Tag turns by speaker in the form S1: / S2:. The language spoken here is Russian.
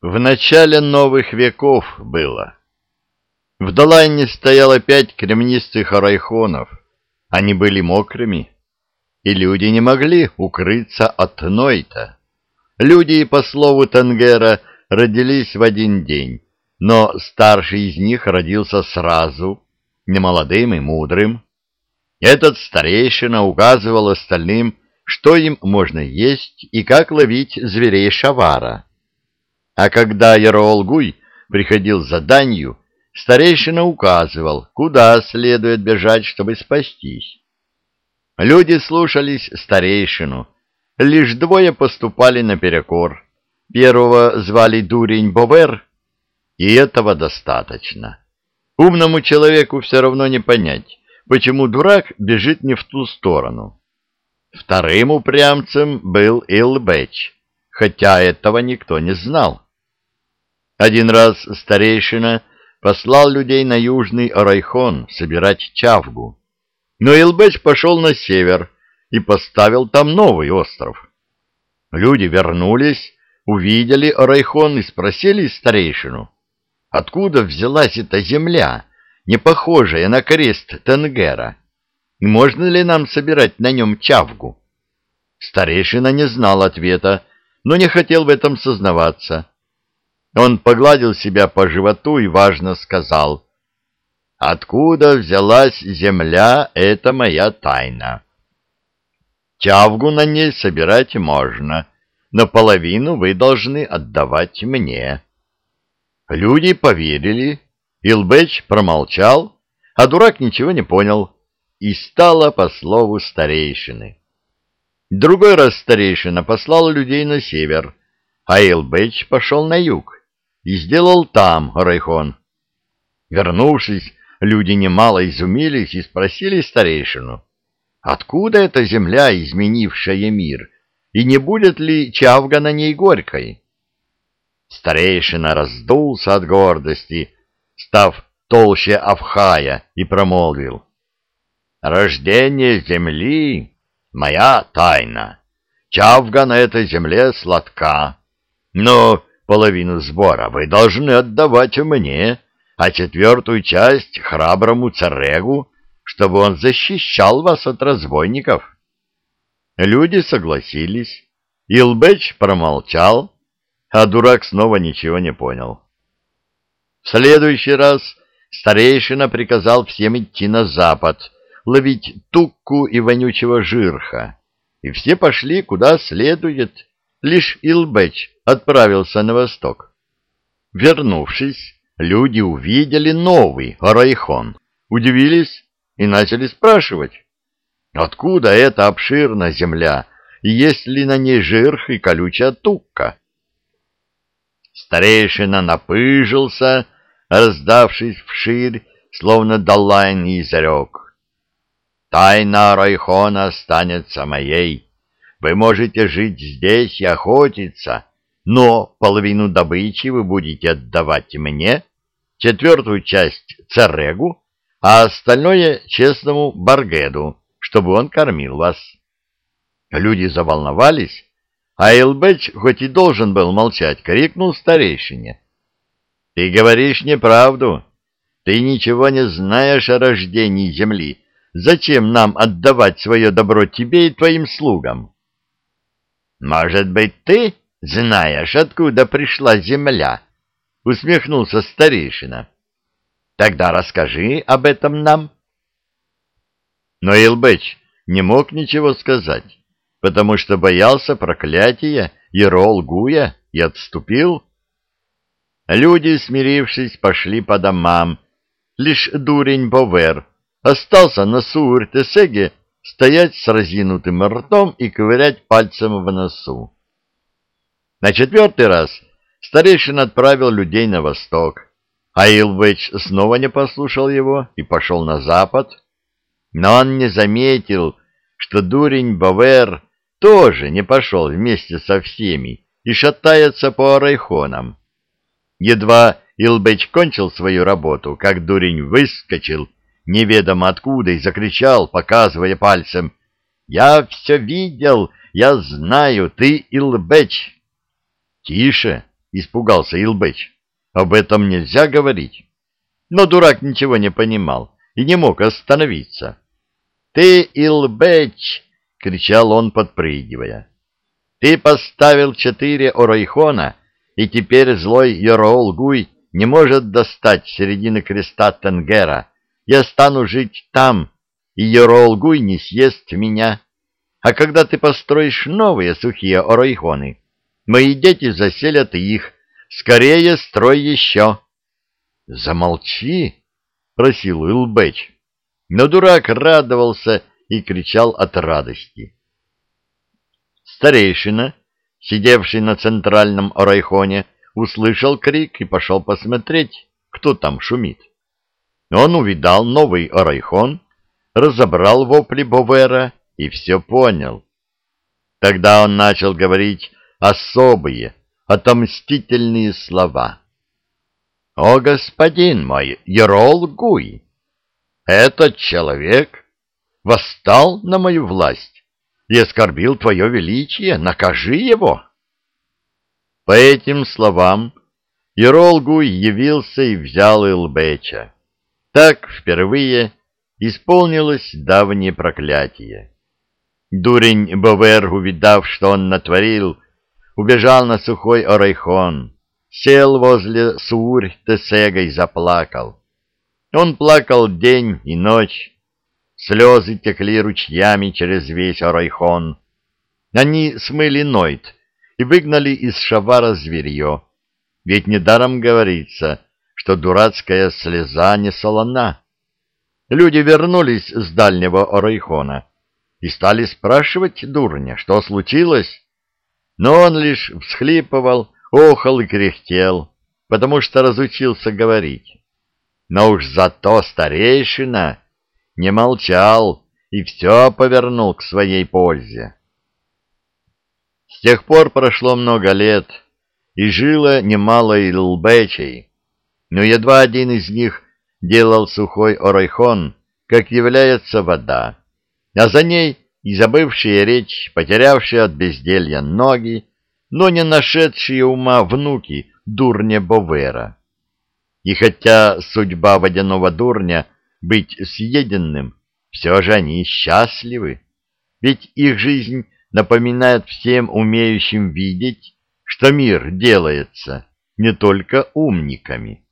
S1: В начале новых веков было. В Далайне стояло пять кремнистых арайхонов. Они были мокрыми, и люди не могли укрыться от Нойта. Люди, по слову Тенгера, родились в один день, но старший из них родился сразу, немолодым и мудрым. Этот старейшина указывал остальным, что им можно есть и как ловить зверей шавара. А когда Яроолгуй приходил за данью, старейшина указывал, куда следует бежать, чтобы спастись. Люди слушались старейшину. Лишь двое поступали наперекор. Первого звали Дурень Бовер, и этого достаточно. Умному человеку все равно не понять, почему дурак бежит не в ту сторону. Вторым упрямцем был Илбеч, хотя этого никто не знал. Один раз старейшина послал людей на южный Орайхон собирать чавгу, но Илбеч пошел на север и поставил там новый остров. Люди вернулись, увидели Орайхон и спросили старейшину, откуда взялась эта земля, не похожая на крест Тенгера, можно ли нам собирать на нем чавгу? Старейшина не знал ответа, но не хотел в этом сознаваться. Он погладил себя по животу и важно сказал, «Откуда взялась земля, это моя тайна. Чавгу на ней собирать можно, но половину вы должны отдавать мне». Люди поверили, Илбеч промолчал, а дурак ничего не понял, и стало по слову старейшины. Другой раз старейшина послал людей на север, а Илбеч пошел на юг и сделал там райхон. Вернувшись, люди немало изумились и спросили старейшину, откуда эта земля, изменившая мир, и не будет ли чавга на ней горькой? Старейшина раздулся от гордости, став толще Авхая, и промолвил. «Рождение земли — моя тайна. Чавга на этой земле сладка, но Половину сбора вы должны отдавать мне, а четвертую часть храброму царегу, чтобы он защищал вас от разбойников. Люди согласились. Илбеч промолчал, а дурак снова ничего не понял. В следующий раз старейшина приказал всем идти на запад, ловить тукку и вонючего жирха, и все пошли куда следует, лишь Илбеч отправился на восток. Вернувшись, люди увидели новый Райхон, удивились и начали спрашивать, откуда эта обширная земля и есть ли на ней жирх и колючая тукка. Старейшина напыжился, раздавшись вширь, словно Далайн изрек. «Тайна Райхона останется моей. Вы можете жить здесь и охотиться, но половину добычи вы будете отдавать мне, четвертую часть Царегу, а остальное честному Баргеду, чтобы он кормил вас. Люди заволновались, а Элбеч, хоть и должен был молчать, крикнул старейшине. — Ты говоришь неправду. Ты ничего не знаешь о рождении земли. Зачем нам отдавать свое добро тебе и твоим слугам? — Может быть, ты знаешь, откуда пришла земля? — усмехнулся старейшина. — Тогда расскажи об этом нам. Но Илбеч не мог ничего сказать, потому что боялся проклятия и Ролгуя и отступил. Люди, смирившись, пошли по домам. Лишь дурень Бовер остался на Суэр-Тесеге стоять с разинутым ртом и ковырять пальцем в носу. На четвертый раз старейшин отправил людей на восток, а Илвэч снова не послушал его и пошел на запад. Но он не заметил, что дурень Бавер тоже не пошел вместе со всеми и шатается по арайхонам. Едва Илбэч кончил свою работу, как дурень выскочил неведомо откуда и закричал, показывая пальцем, «Я все видел, я знаю, ты Илбэч!» «Тише!» — испугался Илбэч. «Об этом нельзя говорить». Но дурак ничего не понимал и не мог остановиться. «Ты, Илбэч!» — кричал он, подпрыгивая. «Ты поставил четыре орайхона, и теперь злой Йороол Гуй не может достать середины креста Тенгера. Я стану жить там, и Йороол Гуй не съест меня. А когда ты построишь новые сухие орайхоны, мои дети заселят их. Скорее строй еще!» «Замолчи!» — просил Илбэч. Но дурак радовался и кричал от радости. Старейшина, сидевший на центральном орайхоне, услышал крик и пошел посмотреть, кто там шумит. Он увидал новый орайхон, разобрал вопли Бовера и все понял. Тогда он начал говорить особые, отомстительные слова. «О, господин мой, Ерол Гуй!» Этот человек восстал на мою власть и оскорбил твое величие, накажи его. По этим словам Еролгуй явился и взял Илбеча. Так впервые исполнилось давнее проклятие. Дурень Бовер, увидав, что он натворил, убежал на сухой Орайхон, сел возле Суурь-Тесега и заплакал. Он плакал день и ночь, слезы текли ручьями через весь Орайхон. Они смыли Нойт и выгнали из Шавара зверье, ведь недаром говорится, что дурацкая слеза не солона. Люди вернулись с дальнего Орайхона и стали спрашивать дурня, что случилось, но он лишь всхлипывал, охал и кряхтел, потому что разучился говорить. Но уж зато старейшина не молчал и все повернул к своей пользе. С тех пор прошло много лет, и жило немало илбечей, но едва один из них делал сухой орайхон, как является вода, а за ней и забывшие речь, потерявшие от безделья ноги, но не нашедшие ума внуки дурня Бовера. И хотя судьба водяного дурня быть съеденным, все же они счастливы, ведь их жизнь напоминает всем умеющим видеть, что мир делается не только умниками.